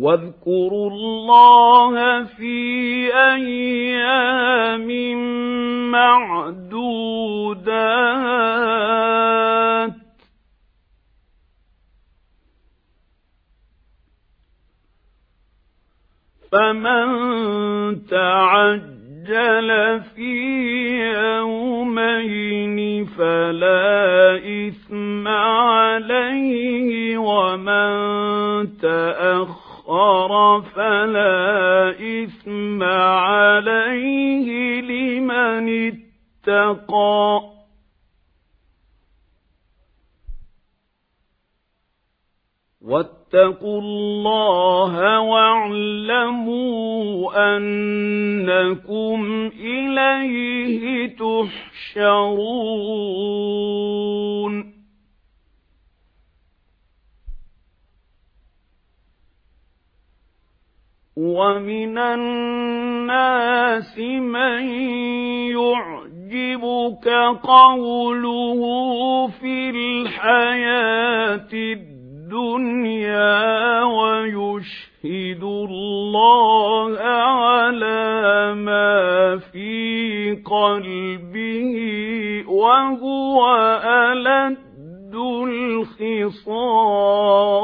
واذكروا الله في أيام معدودات. فمن تعجل في يومين فلا إثم عليه ومن تأخر إثم عليه لمن اتقى. واتقوا الله واعلموا أنكم إليه تحشرون. وَمِنَ النَّاسِ مَن يُعْجِبُكَ قَوْلُهُ فِي الْحَيَاةِ الدُّنْيَا وَيُشْهِدُ اللَّهَ عَلَى مَا فِي قَلْبِهِ وَهُوَ أَلَدُّ الْخِصَامِ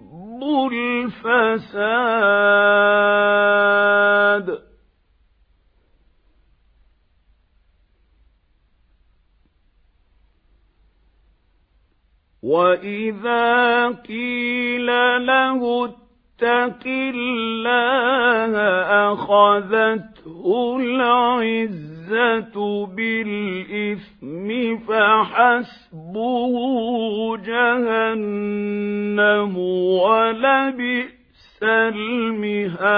الفساد. وإذا قيل له اتق الله أخذته العزة بالإثم فحسبه جهنم ولبئس المهاد.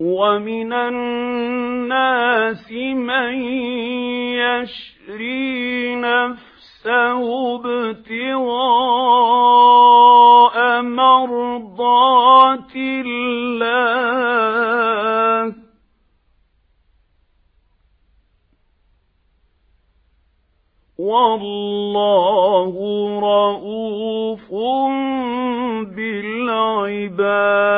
وَمِنَ النَّاسِ مَن يَشْرِي نَفْسَهُ ابْتِغَاءَ مَرْضَاتِ اللَّهِ وَاللَّهُ رَءُوفٌ بِالْعِبَادِ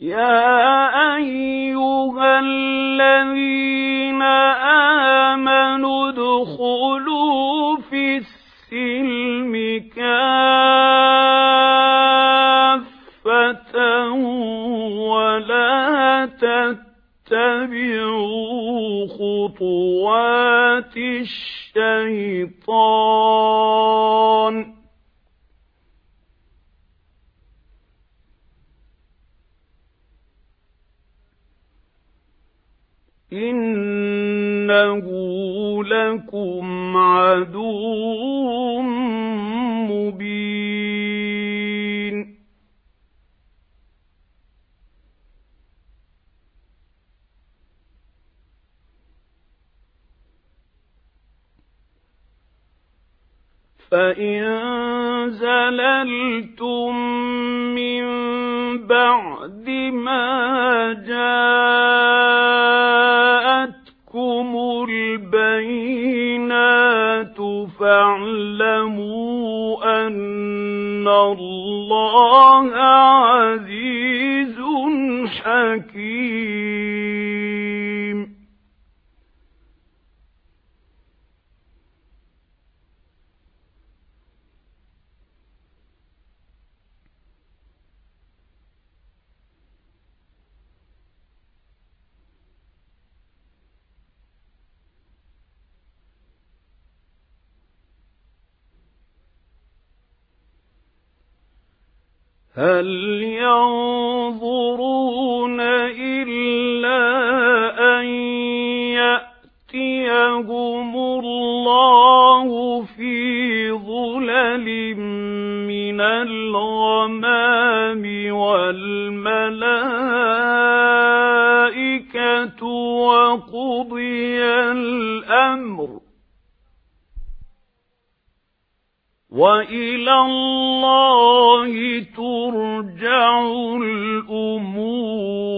يَا أَيُّهَا الَّذِينَ آمَنُوا ادْخُلُوا فِي السِّلْمِ كَافَّةً وَلَا تَتَّبِعُوا خُطُوَاتِ الشَّيْطَانِ إِنَّهُ لَكُمْ عَدُوٌّ مُّبِينٌ فَإِن زَلَلْتُم مِّن بَعْدِ مَا جَاءَتْكُمُ فَاعْلَمُوا أَنَّ اللَّهَ عَزِيزٌ حَكِيمٌ هَلْ يَنظُرُونَ إِلَّا أَن يَأْتِيَهُمُ اللَّهُ فِي ظُلَلٍ مِّنَ الْغَمَامِ وَالْمَلَائِكَةُ وَقُضِيَ الْأَمْرُ وَإِلَى اللَّهِ تُرْجَعُ الْأُمُورُ.